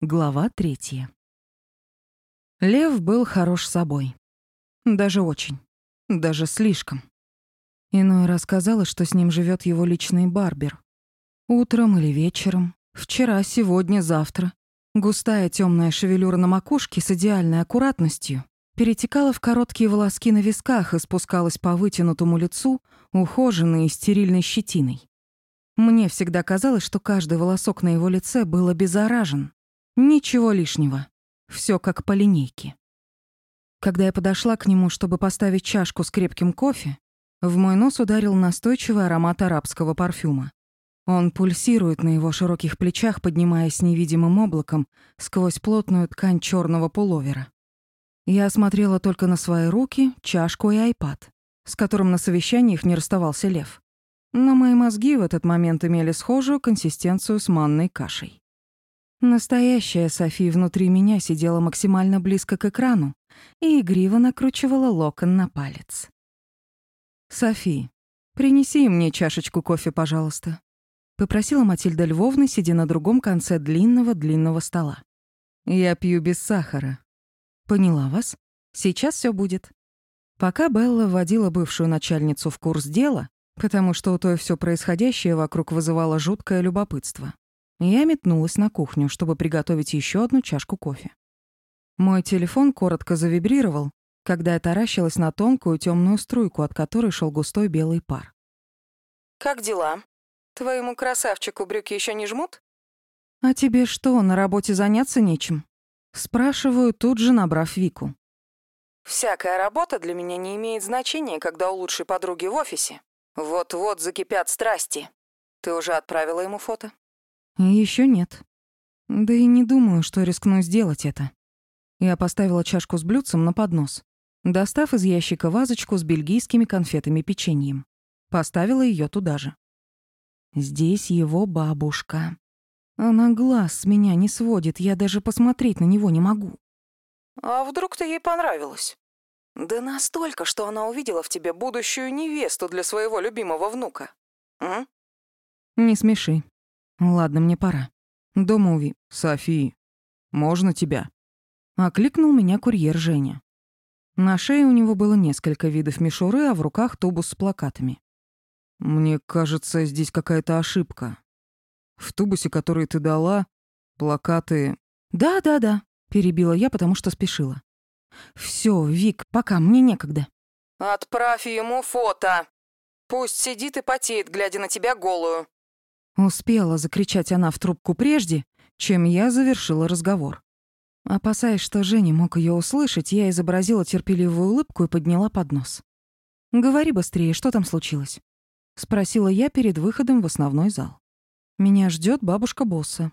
Глава третья. Лев был хорош собой. Даже очень. Даже слишком. Иной раз что с ним живет его личный барбер. Утром или вечером, вчера, сегодня, завтра. Густая темная шевелюра на макушке с идеальной аккуратностью перетекала в короткие волоски на висках и спускалась по вытянутому лицу, ухоженной и стерильной щетиной. Мне всегда казалось, что каждый волосок на его лице был обеззаражен, Ничего лишнего. Все как по линейке. Когда я подошла к нему, чтобы поставить чашку с крепким кофе, в мой нос ударил настойчивый аромат арабского парфюма. Он пульсирует на его широких плечах, поднимаясь невидимым облаком сквозь плотную ткань черного пуловера. Я смотрела только на свои руки, чашку и айпад, с которым на совещаниях не расставался лев. Но мои мозги в этот момент имели схожую консистенцию с манной кашей. Настоящая Софи внутри меня сидела максимально близко к экрану и игриво накручивала локон на палец. «Софи, принеси мне чашечку кофе, пожалуйста», — попросила Матильда Львовна, сидя на другом конце длинного-длинного стола. «Я пью без сахара». «Поняла вас. Сейчас все будет». Пока Белла вводила бывшую начальницу в курс дела, потому что у той все происходящее вокруг вызывало жуткое любопытство, я метнулась на кухню, чтобы приготовить еще одну чашку кофе. Мой телефон коротко завибрировал, когда я таращилась на тонкую темную струйку, от которой шел густой белый пар. «Как дела? Твоему красавчику брюки еще не жмут?» «А тебе что, на работе заняться нечем?» Спрашиваю, тут же набрав Вику. «Всякая работа для меня не имеет значения, когда у лучшей подруги в офисе. Вот-вот закипят страсти. Ты уже отправила ему фото?» Еще нет. Да и не думаю, что рискну сделать это. Я поставила чашку с блюдцем на поднос, достав из ящика вазочку с бельгийскими конфетами-печеньем. Поставила ее туда же. Здесь его бабушка. Она глаз с меня не сводит, я даже посмотреть на него не могу. А вдруг ты ей понравилась? Да настолько, что она увидела в тебе будущую невесту для своего любимого внука. М? Не смеши. Ладно, мне пора. Дома уви. Софи, можно тебя? Окликнул меня курьер Женя. На шее у него было несколько видов мишуры, а в руках тубус с плакатами. Мне кажется, здесь какая-то ошибка. В тубусе, который ты дала, плакаты... Да-да-да, перебила я, потому что спешила. Все, Вик, пока, мне некогда. Отправь ему фото. Пусть сидит и потеет, глядя на тебя голую. Успела закричать она в трубку прежде, чем я завершила разговор. Опасаясь, что Женя мог ее услышать, я изобразила терпеливую улыбку и подняла поднос. «Говори быстрее, что там случилось?» — спросила я перед выходом в основной зал. «Меня ждет бабушка босса».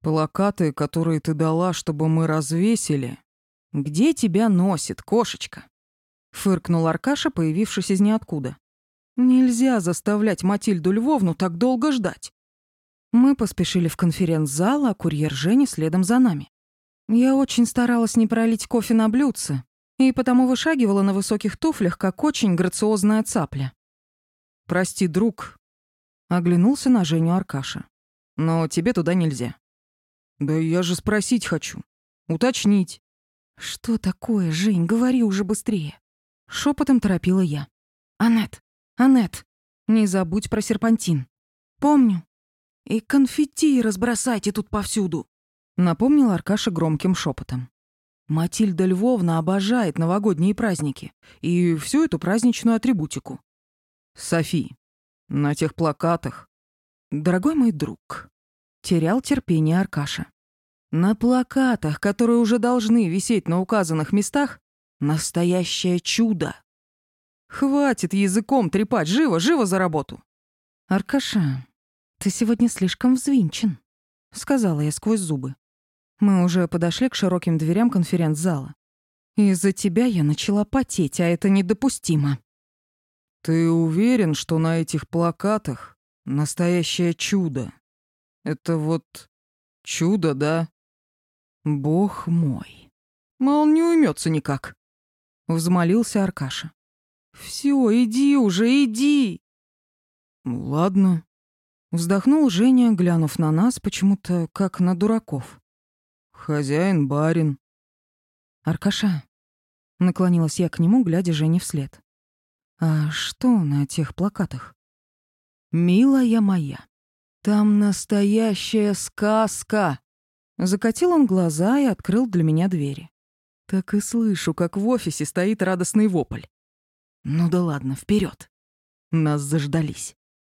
«Плакаты, которые ты дала, чтобы мы развесили. Где тебя носит, кошечка?» — фыркнул Аркаша, появившись из ниоткуда. Нельзя заставлять Матильду Львовну так долго ждать. Мы поспешили в конференц-зал, а курьер Женя следом за нами. Я очень старалась не пролить кофе на блюдце, и потому вышагивала на высоких туфлях, как очень грациозная цапля. «Прости, друг», — оглянулся на Женю Аркаша. «Но тебе туда нельзя». «Да я же спросить хочу. Уточнить». «Что такое, Жень? Говори уже быстрее». Шепотом торопила я. «Анет, Анет, не забудь про серпантин. Помню. И конфетти разбросайте тут повсюду. Напомнил Аркаша громким шепотом. Матильда Львовна обожает новогодние праздники и всю эту праздничную атрибутику. Софи, на тех плакатах. Дорогой мой друг, терял терпение Аркаша. На плакатах, которые уже должны висеть на указанных местах, настоящее чудо. Хватит языком трепать, живо, живо за работу. Аркаша, ты сегодня слишком взвинчен, сказала я сквозь зубы. Мы уже подошли к широким дверям конференц-зала. Из-за тебя я начала потеть, а это недопустимо. Ты уверен, что на этих плакатах настоящее чудо? Это вот чудо, да? Бог мой. Мол, не уймется никак. Взмолился Аркаша. Все, иди уже, иди. Ладно. Вздохнул Женя, глянув на нас почему-то как на дураков. Хозяин барин. Аркаша. Наклонилась я к нему, глядя Жене вслед. А что на тех плакатах? Милая моя, там настоящая сказка. Закатил он глаза и открыл для меня двери. Так и слышу, как в офисе стоит радостный вопль. Ну да ладно, вперед. Нас заждались.